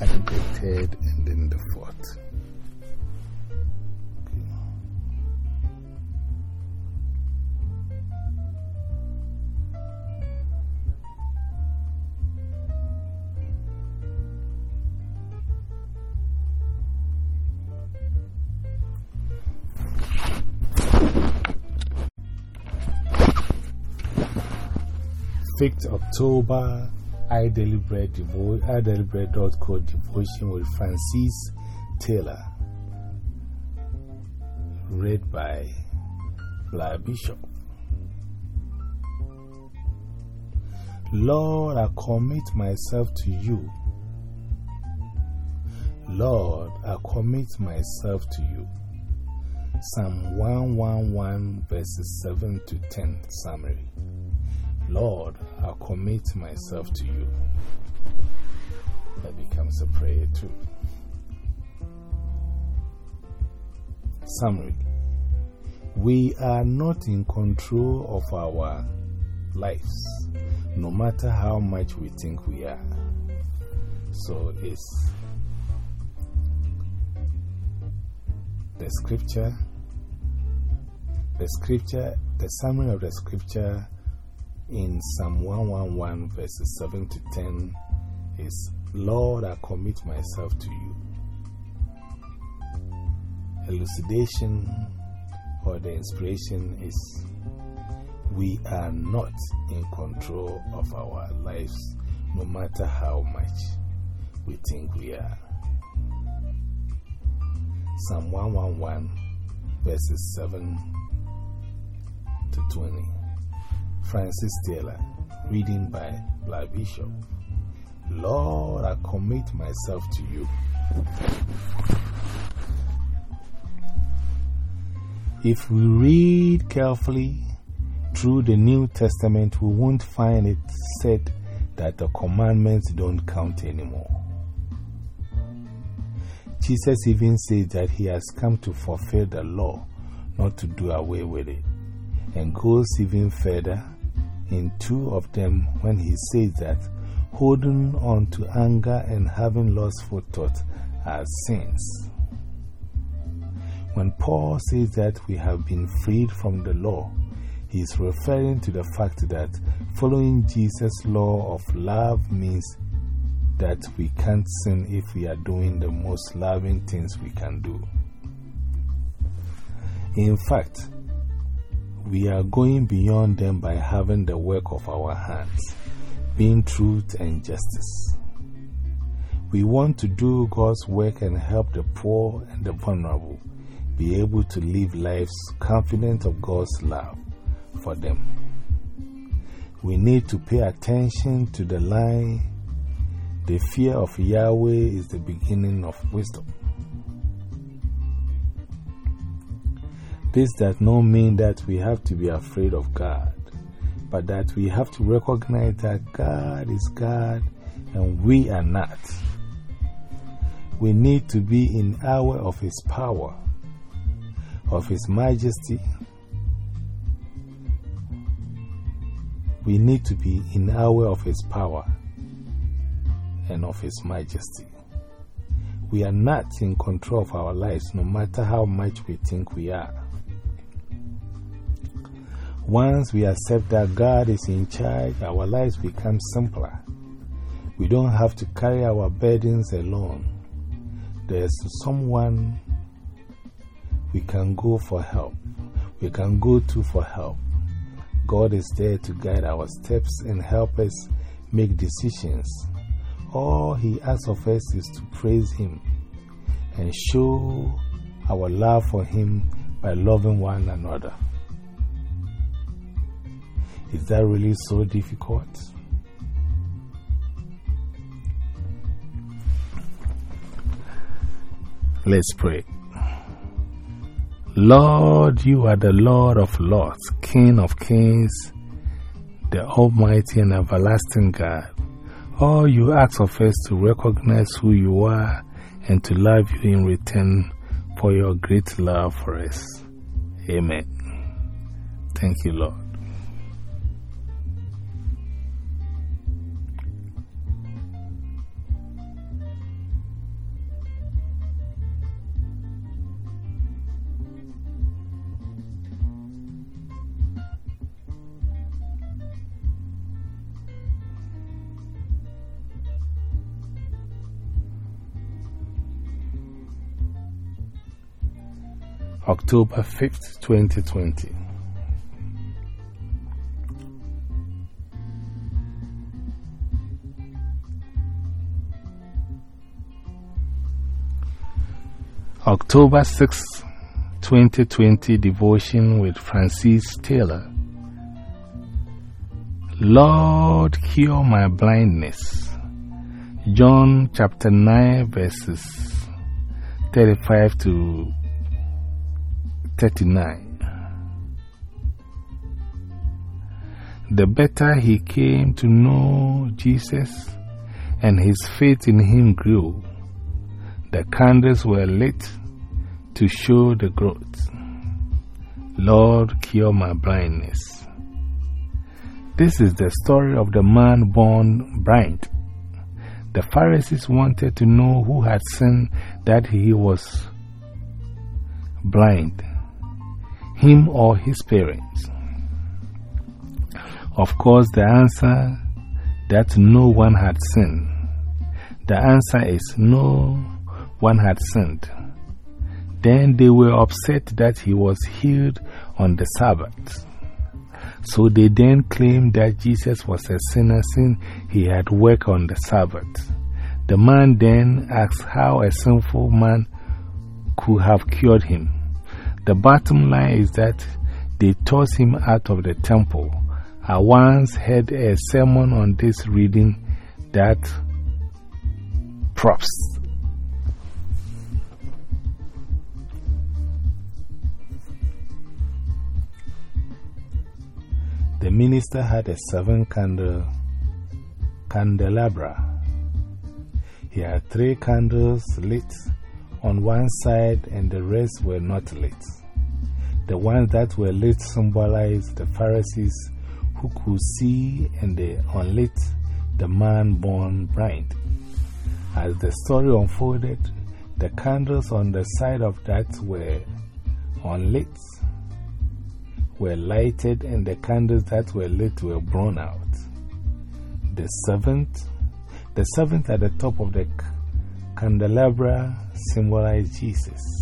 add the third, and then the fourth. Fifth October, I Deliberate Devo I devotion with Francis Taylor. Read by Blair Bishop. Lord, I commit myself to you. Lord, I commit myself to you. Psalm 111, verses 7 to 10 summary. Lord, I commit myself to you. That becomes a prayer too. Summary We are not in control of our lives, no matter how much we think we are. So it's the scripture, the scripture, the summary of the scripture in Psalm 111, verses 7 to 10 is Lord, I commit myself to you. Elucidation or the inspiration is we are not in control of our lives, no matter how much we think we are. Psalm 111, verses 7 to 20. Francis Taylor, reading by Blair Bishop. Lord, I commit myself to you. If we read carefully through the New Testament, we won't find it said that the commandments don't count anymore. Jesus even says that he has come to fulfill the law, not to do away with it, and goes even further in two of them when he says that holding on to anger and having lustful thoughts are sins. When Paul says that we have been freed from the law, he is referring to the fact that following Jesus' law of love means that we can't sin if we are doing the most loving things we can do. In fact, we are going beyond them by having the work of our hands, being truth and justice. We want to do God's work and help the poor and the vulnerable be able to live lives confident of God's love for them. We need to pay attention to the line the fear of Yahweh is the beginning of wisdom. This does not mean that we have to be afraid of God, but that we have to recognize that God is God and we are not. We need to be in awe of His power, of His majesty. We need to be in awe of His power and of His majesty. We are not in control of our lives, no matter how much we think we are. Once we accept that God is in charge, our lives become simpler. We don't have to carry our burdens alone. There's someone we can go for help. We can go to for help. God is there to guide our steps and help us make decisions. All He asks of us is to praise Him and show our love for Him by loving one another. Is that really so difficult? Let's pray. Lord, you are the Lord of lords, King of kings, the Almighty and everlasting God. All you ask of us to recognize who you are and to love you in return for your great love for us. Amen. Thank you, Lord. October 5th, 2020. October 6th, 2020 devotion with Francis Taylor. Lord, cure my blindness. John chapter 9, verses 35 to 39. The better he came to know Jesus and his faith in him grew, the candles were lit to show the growth. Lord, cure my blindness. This is the story of the man born blind. The Pharisees wanted to know who had sinned that he was blind him or his parents? Of course, the answer that no one had sinned. The answer is no one had sinned. Then they were upset that he was healed on the Sabbath. So they then claimed that Jesus was a sinner since he had worked on the Sabbath. The man then asked how a sinful man could have cured him. The bottom line is that they tossed him out of the temple. I once heard a sermon on this reading that props. The minister had a seven candle candelabra. He had three candles lit on one side and the rest were not lit. The ones that were lit symbolized the Pharisees who could see, and the unlit, the man born blind. As the story unfolded, the candles on the side of that were unlit, were lighted, and the candles that were lit were blown out. The seventh, the seventh at the top of the candelabra symbolized Jesus.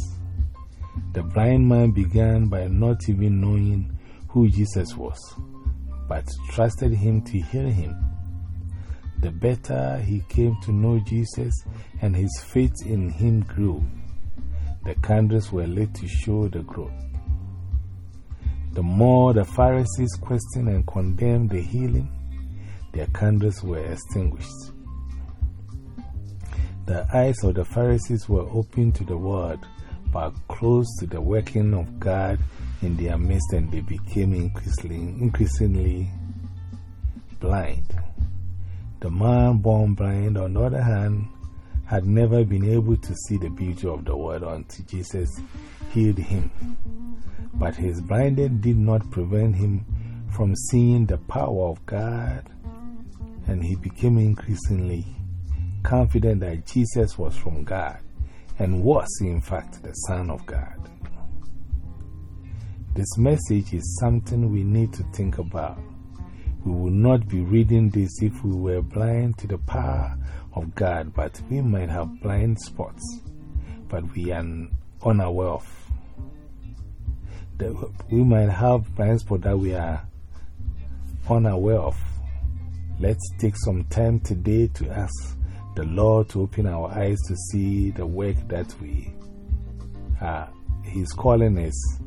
The blind man began by not even knowing who Jesus was, but trusted him to heal him. The better he came to know Jesus and his faith in him grew, the candles were lit to show the growth. The more the Pharisees questioned and condemned the healing, their candles were extinguished. The eyes of the Pharisees were open to the word but close to the working of God in their midst, and they became increasingly, increasingly blind. The man born blind, on the other hand, had never been able to see the beauty of the world until Jesus healed him. But his blindness did not prevent him from seeing the power of God, and he became increasingly confident that Jesus was from God and was, in fact, the Son of God. This message is something we need to think about. We would not be reading this if we were blind to the power of God, but we might have blind spots, but we are unaware of. we might have blind spots that we are unaware of. Let's take some time today to ask the Lord to open our eyes to see the work that we are. He's calling us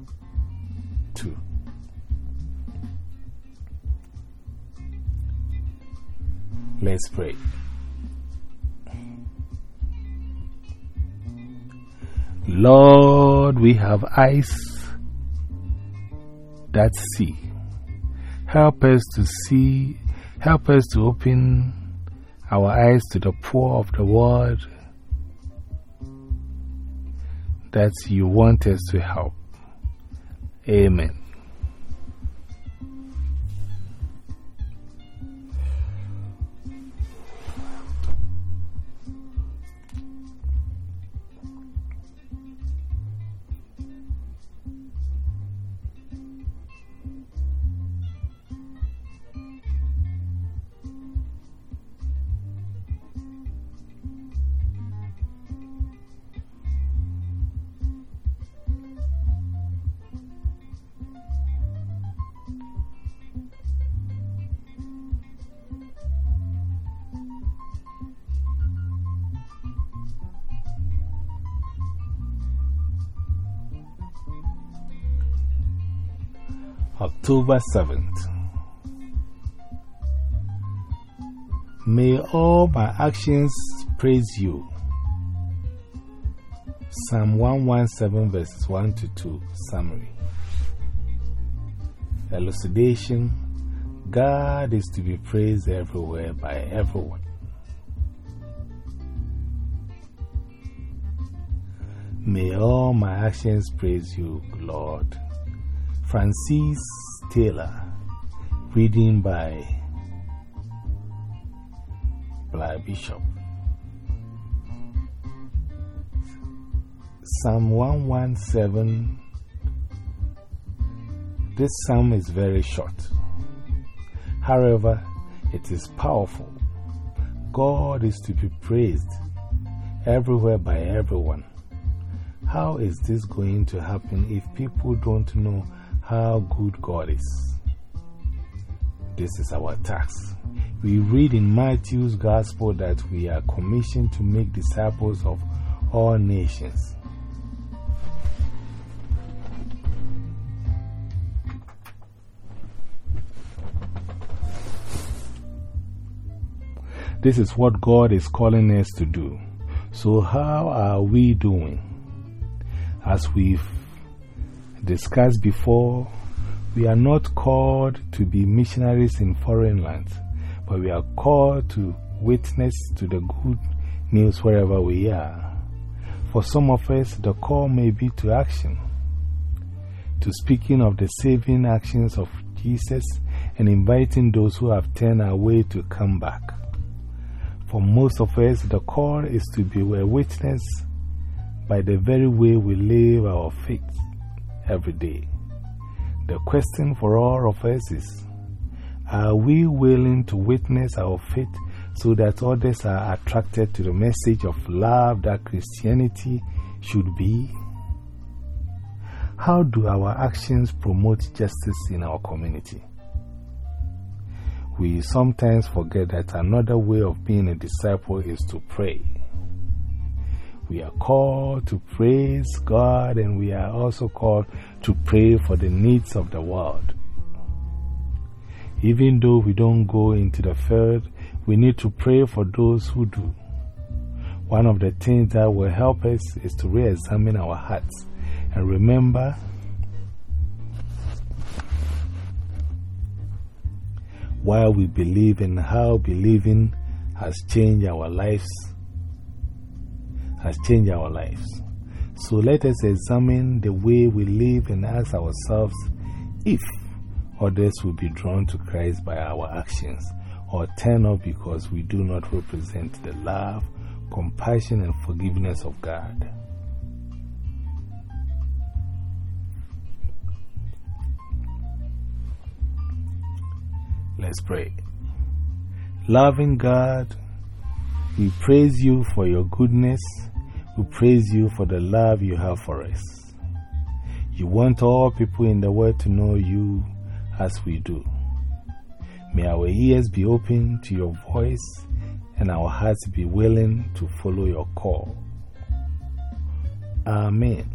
to. Let's pray. Lord, we have eyes that see. Help us to see, help us to open our eyes to the poor of the world that you want us to help. Amen. October 7th. May all my actions praise you. Psalm 117, verses 1 to 2. Summary. Elucidation God is to be praised everywhere by everyone. May all my actions praise you, Lord. Francis Taylor, reading by Blair Bishop. Psalm 117. This psalm is very short. However, it is powerful. God is to be praised everywhere by everyone. How is this going to happen if people don't know how good God is. This is our task. We read in Matthew's Gospel that we are commissioned to make disciples of all nations. This is what God is calling us to do. So, how are we doing? As we've discussed before, we are not called to be missionaries in foreign lands, but we are called to witness to the good news wherever we are. For some of us, the call may be to action, to speaking of the saving actions of Jesus and inviting those who have turned away to come back. For most of us, the call is to be a witness by the very way we live our faith every day. The question for all of us is Are we willing to witness our faith so that others are attracted to the message of love that Christianity should be? How do our actions promote justice in our community? We sometimes forget that another way of being a disciple is to pray. We are called to praise God and we are also called to pray for the needs of the world. Even though we don't go into the field, we need to pray for those who do. One of the things that will help us is to re examine our hearts and remember why we believe and how believing has changed our lives has changed our lives. So let us examine the way we live and ask ourselves if others will be drawn to Christ by our actions or turn off because we do not represent the love, compassion, and forgiveness of God. Let's pray. Loving God, we praise you for your goodness we praise you for the love you have for us. You want all people in the world to know you as we do. May our ears be open to your voice and our hearts be willing to follow your call. Amen.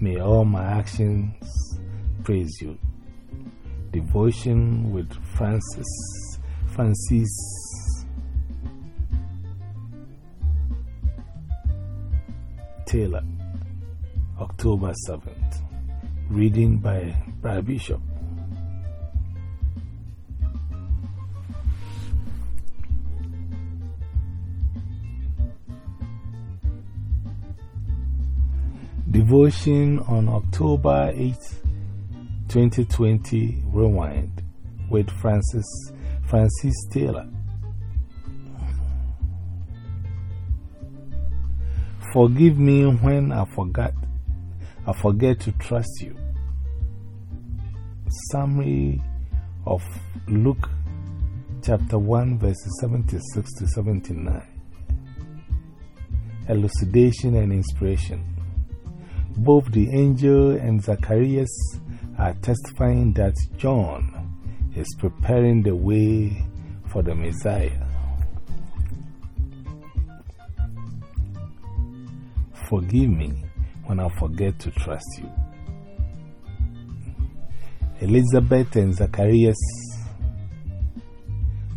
May all my actions praise you. Devotion with Francis, Francis Taylor, October 7th. Reading by Brad Bishop. Devotion on October 8, 2020, Rewind with Francis, Francis Taylor. Forgive me when I forgot. I forget to trust you. Summary of Luke chapter 1, verses 76 to 79. Elucidation and inspiration. Both the angel and Zacharias are testifying that John is preparing the way for the Messiah. Forgive me when I forget to trust you. Elizabeth and Zacharias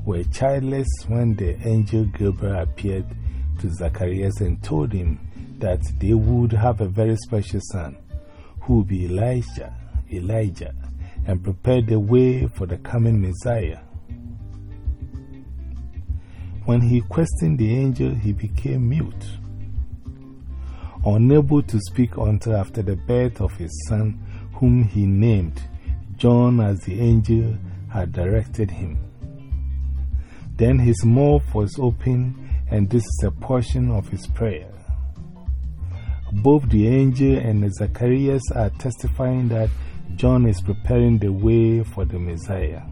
were childless when the angel Gabriel appeared to Zacharias and told him that they would have a very special son who would be Elijah, Elijah, and prepare the way for the coming Messiah. When he questioned the angel, he became mute, unable to speak until after the birth of his son, whom he named John as the angel had directed him. Then his mouth was open, and this is a portion of his prayer. Both the angel and Zacharias are testifying that John is preparing the way for the Messiah.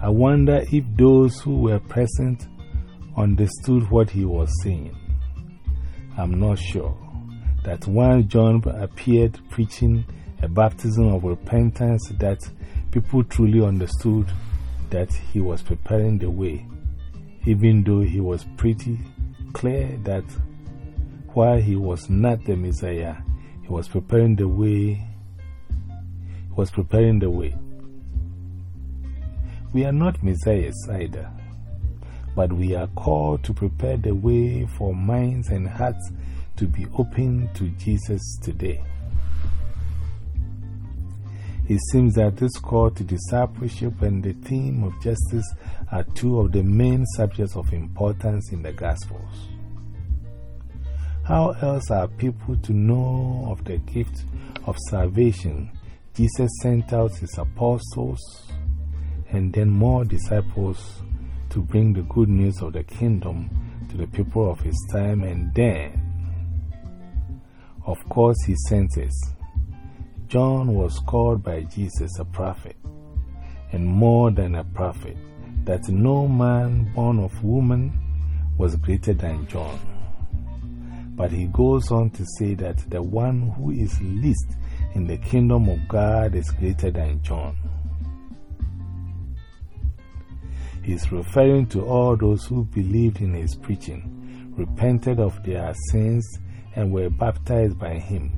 I wonder if those who were present understood what he was saying. I'm not sure that when John appeared preaching a baptism of repentance, that people truly understood that he was preparing the way, even though he was pretty clear that while he was not the Messiah, he was preparing the way. He was preparing the way. We are not messiahs either, but we are called to prepare the way for minds and hearts to be open to Jesus today. It seems that this call to discipleship and the theme of justice are two of the main subjects of importance in the Gospels. How else are people to know of the gift of salvation? Jesus sent out his apostles and then more disciples to bring the good news of the kingdom to the people of his time, and then, of course, he sent us. John was called by Jesus a prophet, and more than a prophet, that no man born of woman was greater than John. But he goes on to say that the one who is least in the kingdom of God is greater than John. He's referring to all those who believed in his preaching, repented of their sins, and were baptized by him.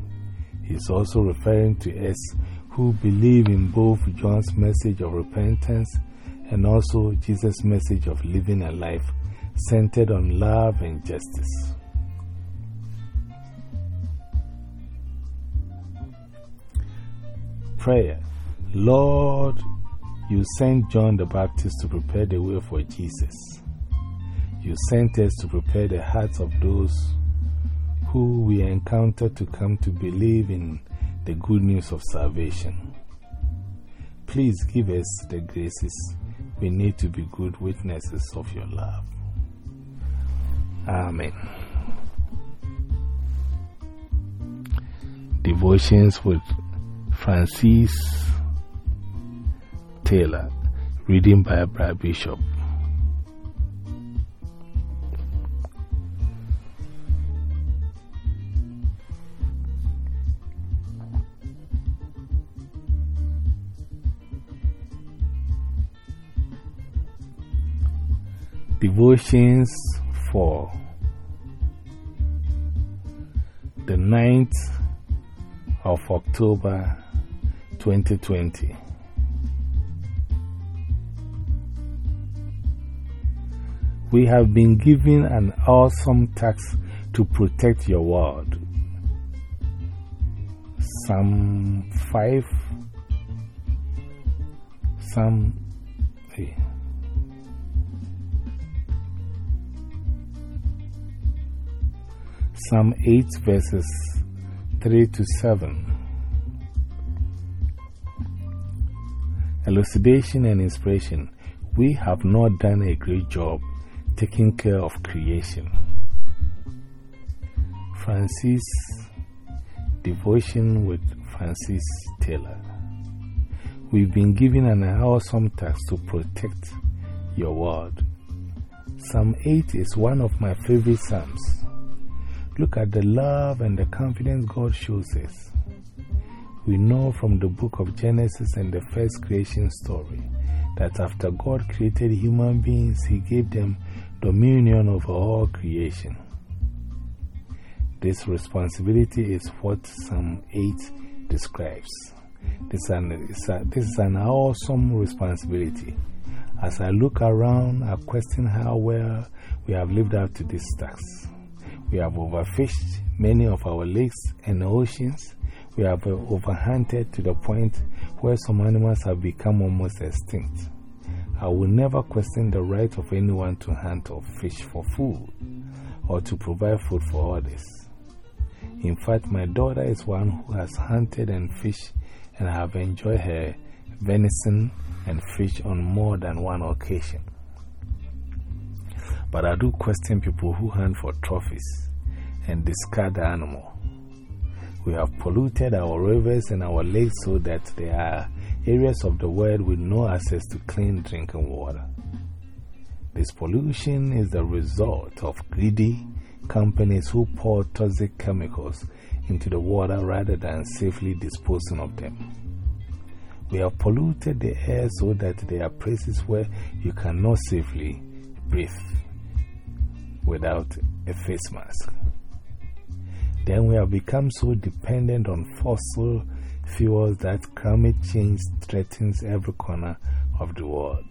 He's also referring to us who believe in both John's message of repentance and also Jesus' message of living a life centered on love and justice. Prayer Lord, you sent John the Baptist to prepare the way for Jesus. You sent us to prepare the hearts of those who we encounter to come to believe in the good news of salvation. Please give us the graces we need to be good witnesses of your love. Amen. Devotions with Francis Taylor, reading by Brad Bishop. Devotions for the 9th of October 2020. We have been given an awesome task to protect your world. Psalm 5, Psalm, hey. Psalm 8 verses 3 to 7. Elucidation and inspiration. We have not done a great job taking care of creation. Francis Devotion with Francis Taylor. We've been given an awesome task to protect your world. Psalm 8 is one of my favorite Psalms. Look at the love and the confidence God shows us we know from the book of Genesis and the first creation story that after God created human beings, He gave them dominion over all creation. This responsibility is what Psalm 8 describes. This is, an, this is an awesome responsibility. As I look around, I question how well we have lived up to this task. We have overfished many of our lakes and oceans. We have overhunted to the point where some animals have become almost extinct. I will never question the right of anyone to hunt or fish for food or to provide food for others. In fact, my daughter is one who has hunted and fished and I have enjoyed her venison and fish on more than one occasion. But I do question people who hunt for trophies and discard the animal. We have polluted our rivers and our lakes so that they are areas of the world with no access to clean drinking water. This pollution is the result of greedy companies who pour toxic chemicals into the water rather than safely disposing of them. We have polluted the air so that there are places where you cannot safely breathe without a face mask. Then we have become so dependent on fossil fuels that climate change threatens every corner of the world.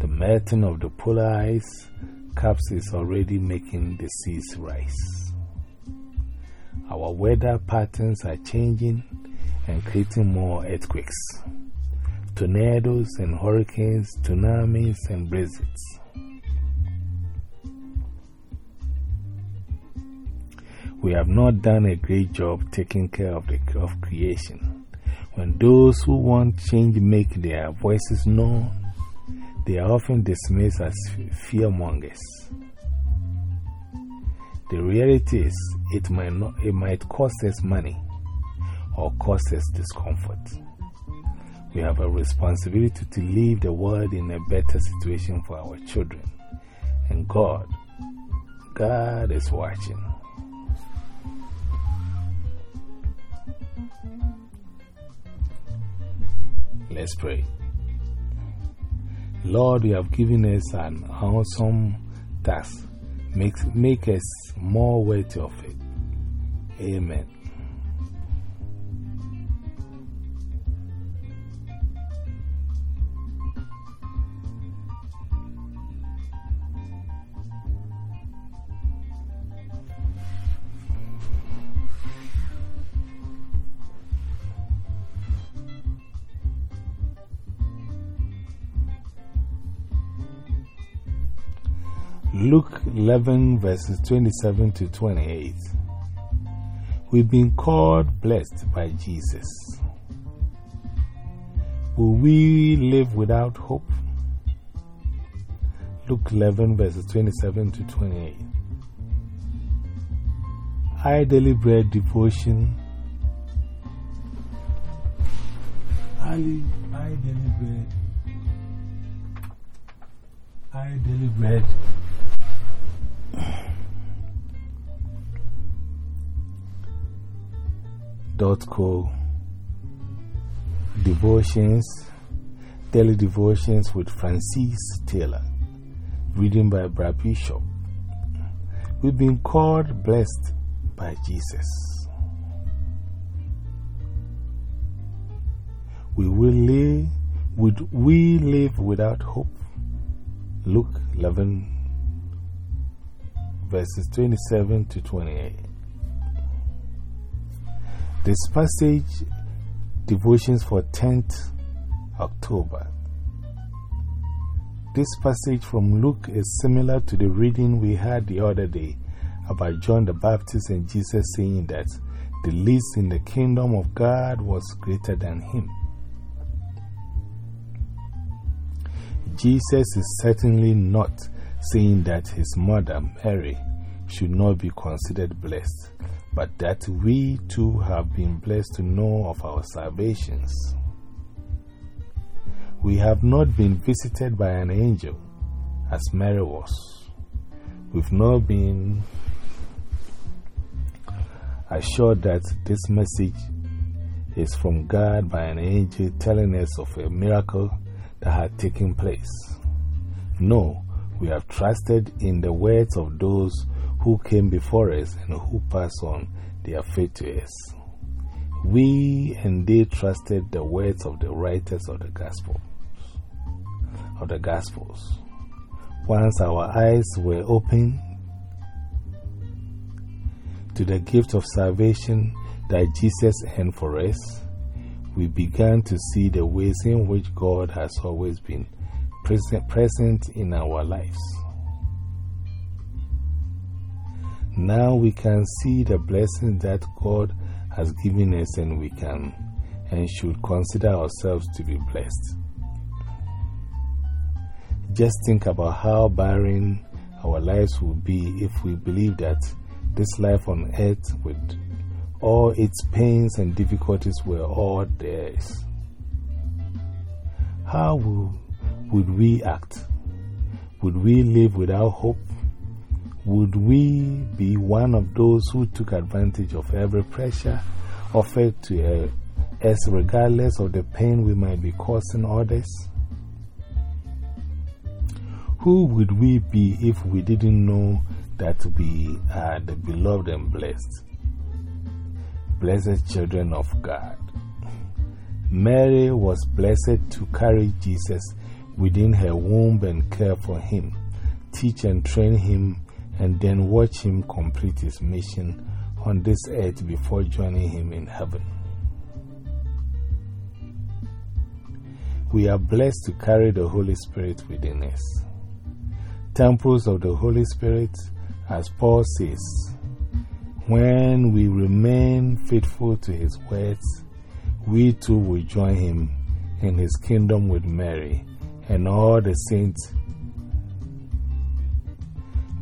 The melting of the polar ice caps is already making the seas rise. Our weather patterns are changing and creating more earthquakes, tornadoes and hurricanes, tsunamis and blizzards. We have not done a great job taking care of, the, of creation. When those who want change make their voices known, they are often dismissed as fearmongers. The reality is, it might, not, it might cost us money or cause us discomfort. We have a responsibility to leave the world in a better situation for our children. And God, God is watching. Let's pray. Lord, you have given us an awesome task. Make, make us more worthy of it. Amen. 11, verses 27 to 28. We've been called blessed by Jesus. Will we live without hope? Luke 11, verses 27 to 28. I bread devotion. I, I bread. I bread dot co. Devotions. Daily devotions with Francis Taylor. Reading by Brad Bishop. We've been called blessed by Jesus. We will live would we live without hope? Luke 11 verses 27 to 28 this passage, devotions for 10th October. This passage from Luke is similar to the reading we had the other day about John the Baptist and Jesus saying that the least in the kingdom of God was greater than him. Jesus is certainly not saying that his mother, Mary, should not be considered blessed but that we too have been blessed to know of our salvations. We have not been visited by an angel as Mary was. We've not been assured that this message is from God by an angel telling us of a miracle that had taken place. No, we have trusted in the words of those who came before us and who passed on their faith to us. we and they trusted the words of the writers of the Gospel. Of the Gospels. Once our eyes were opened to the gift of salvation that Jesus earned for us, we began to see the ways in which God has always been present, present in our lives. Now we can see the blessings that God has given us, and we can and should consider ourselves to be blessed. Just think about how barren our lives would be if we believe that this life on earth, with all its pains and difficulties, were all theirs. How would we act? Would we live without hope? Would we be one of those who took advantage of every pressure offered to us, regardless of the pain we might be causing others? Who would we be if we didn't know that we are the beloved and blessed? Blessed children of God. Mary was blessed to carry Jesus within her womb and care for him, teach and train him, and then watch him complete his mission on this earth before joining him in heaven. We are blessed to carry the Holy Spirit within us temples of the Holy Spirit, as Paul says, when we remain faithful to his words, we too will join him in his kingdom with Mary and all the saints,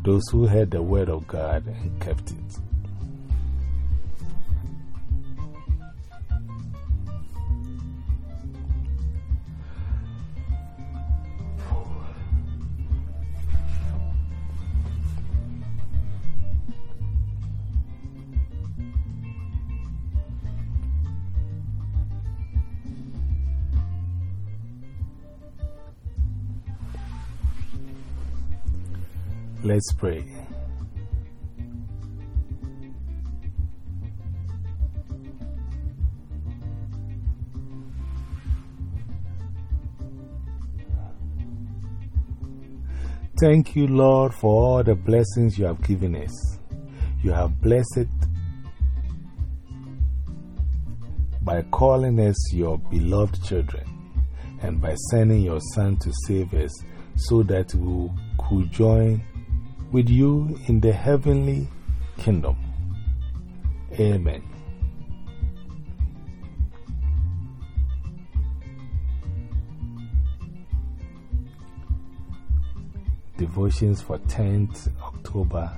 those who heard the word of God and kept it. Let's pray. Thank you, Lord, for all the blessings you have given us. You have blessed by calling us your beloved children and by sending your Son to save us so that we could join with you in the heavenly kingdom. Amen. Devotions for 10th October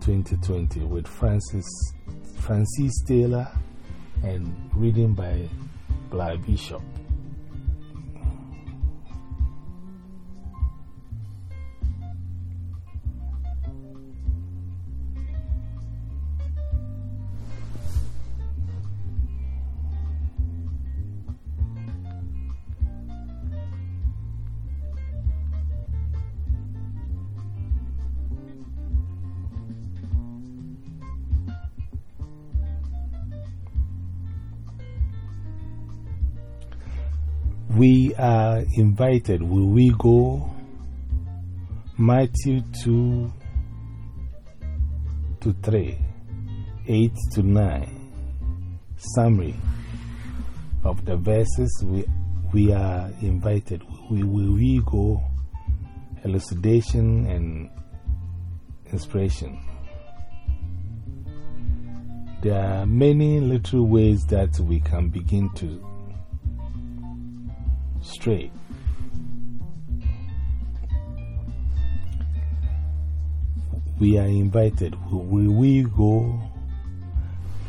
2020 with Francis, Francis Taylor and reading by Bly Bishop. We are invited. Will we go? Matthew 2 to 3, 8 to 9. Summary of the verses we, we are invited. Will we go? Elucidation and inspiration. There are many little ways that we can begin to straight. We are invited. Will we go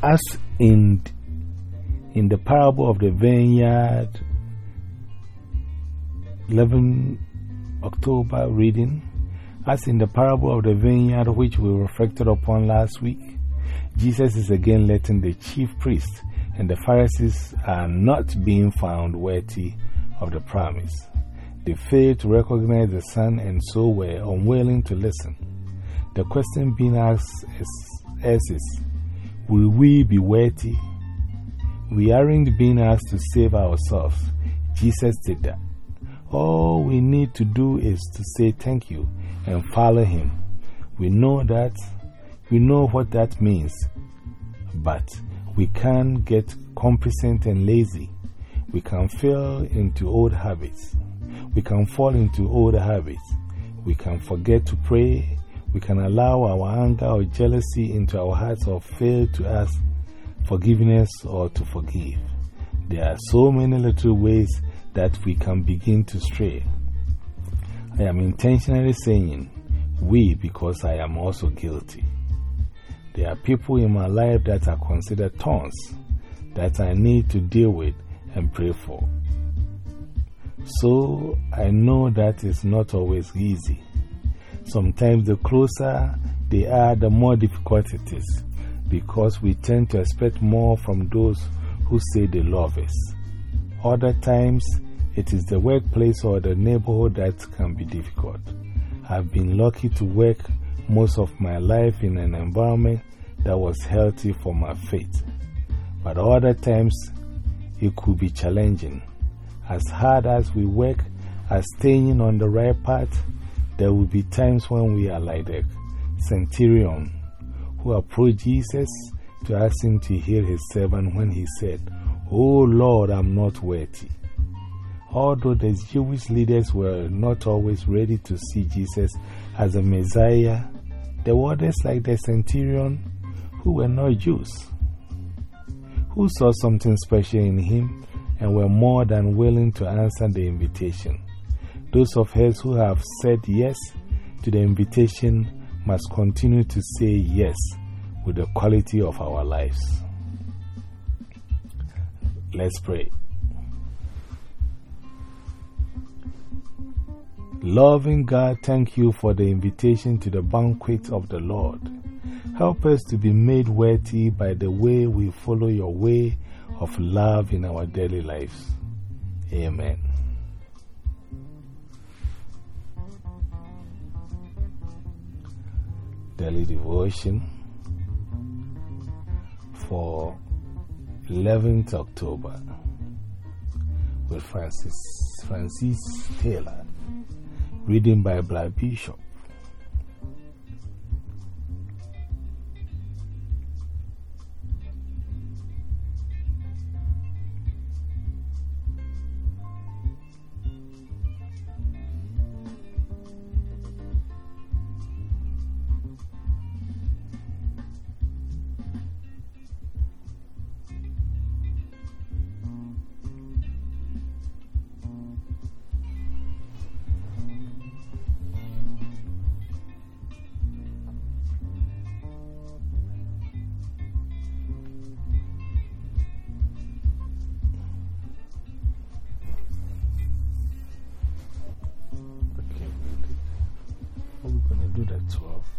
as in, in the parable of the vineyard, 11 October reading? As in the parable of the vineyard, which we reflected upon last week, Jesus is again letting the chief priests and the Pharisees are not being found worthy of the promise. They failed to recognize the Son and so were unwilling to listen. The question being asked is, is Will we be worthy? We aren't being asked to save ourselves. Jesus did that. All we need to do is to say thank you and follow Him. We know that, we know what that means, but we can't get complacent and lazy. We can fall into old habits. We can fall into old habits. We can forget to pray. We can allow our anger or jealousy into our hearts or fail to ask forgiveness or to forgive. There are so many little ways that we can begin to stray. I am intentionally saying we because I am also guilty. There are people in my life that are considered thorns that I need to deal with and pray for. So I know that it's not always easy. Sometimes the closer they are, the more difficult it is because we tend to expect more from those who say they love us. Other times, it is the workplace or the neighborhood that can be difficult. I've been lucky to work most of my life in an environment that was healthy for my faith. But other times, it could be challenging. As hard as we work at staying on the right path, there will be times when we are like the centurion who approached Jesus to ask him to heal his servant when he said, Oh Lord, I'm not worthy. Although the Jewish leaders were not always ready to see Jesus as a Messiah, there were others like the centurion who were not Jews, who saw something special in him and were more than willing to answer the invitation. Those of us who have said yes to the invitation must continue to say yes with the quality of our lives. Let's pray. Loving God, thank you for the invitation to the banquet of the Lord. Help us to be made worthy by the way we follow your way of love in our daily lives. Amen. daily devotion for 11th October with Francis, Francis Taylor, reading by Black Bishop. 12.